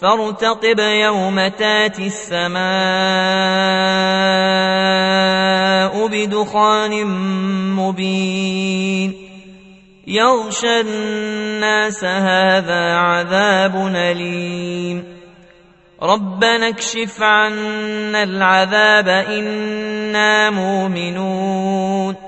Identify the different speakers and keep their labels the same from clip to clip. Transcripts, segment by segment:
Speaker 1: فارتقب يوم تاتي السماء بدخان مبين. يغشى الناس هذا عذاب أليم. ربنا اكشف عنا العذاب إنا مؤمنون.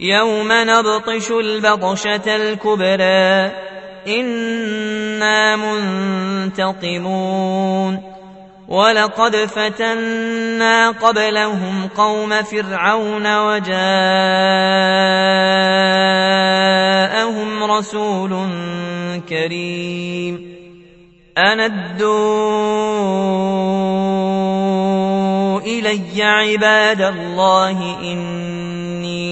Speaker 1: يوم نبطش البطشة الكبرى. إنا منتقمون. ولقد فتنا قبلهم قوم فرعون وجاءهم رسول كريم. أندوا إلي عباد الله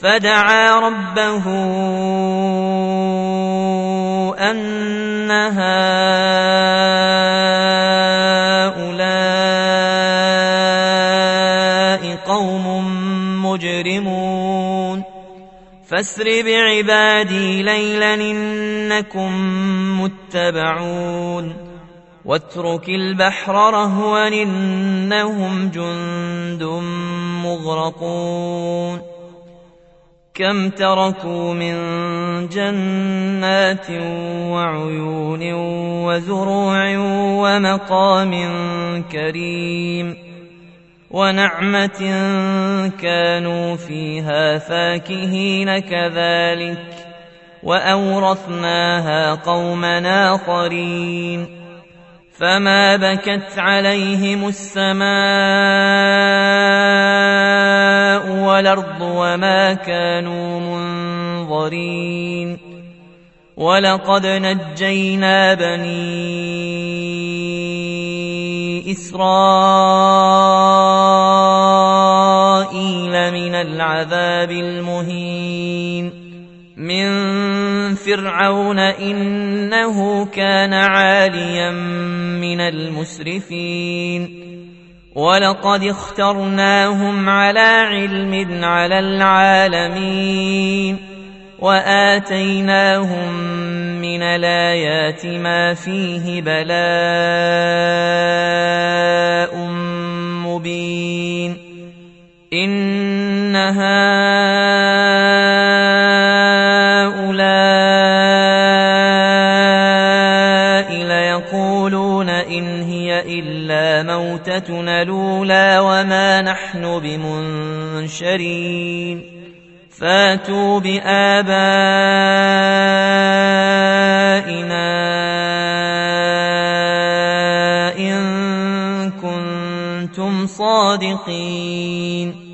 Speaker 1: فدعا ربه أن هؤلاء قوم مجرمون. فاسر بعبادي ليلا إنكم متبعون. واترك البحر رهوا إنهم جند مغرقون. كم تركوا من جنات وعيون وزروع ومقام كريم ونعمة كانوا فيها فاكهين كذلك وأورثناها قوما آخرين فما بكت عليهم السماء والأرض وما كانوا منظرين ولقد نجينا بني إسرائيل من العذاب المهين من فرعون إنه كان عاليا من المسرفين ولقد اخترناهم على علم على العالمين واتيناهم من الايات ما فيه بلاء موتتنا الأولى وما نحن بمنشرين. فاتوا بآبائنا إن كنتم صادقين.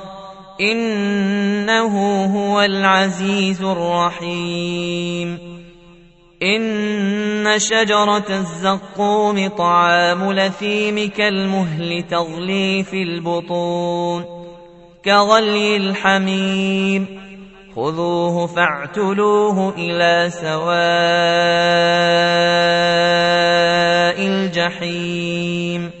Speaker 1: إنه هو العزيز الرحيم. إن شجرة الزقوم طعام لثيم كالمهل تغلي في البطون كغلي الحميم. خذوه فاعتلوه إلى سواء الجحيم.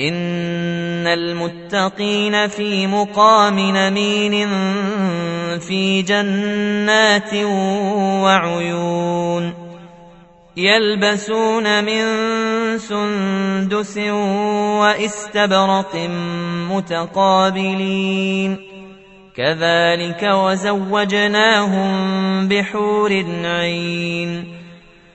Speaker 1: إن المتقين في مقام نمين في جنات وعيون يلبسون من سندس واستبرق متقابلين كذلك وزوجناهم بحور عين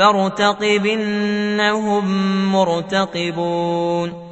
Speaker 1: فارتقب إنهم مرتقبون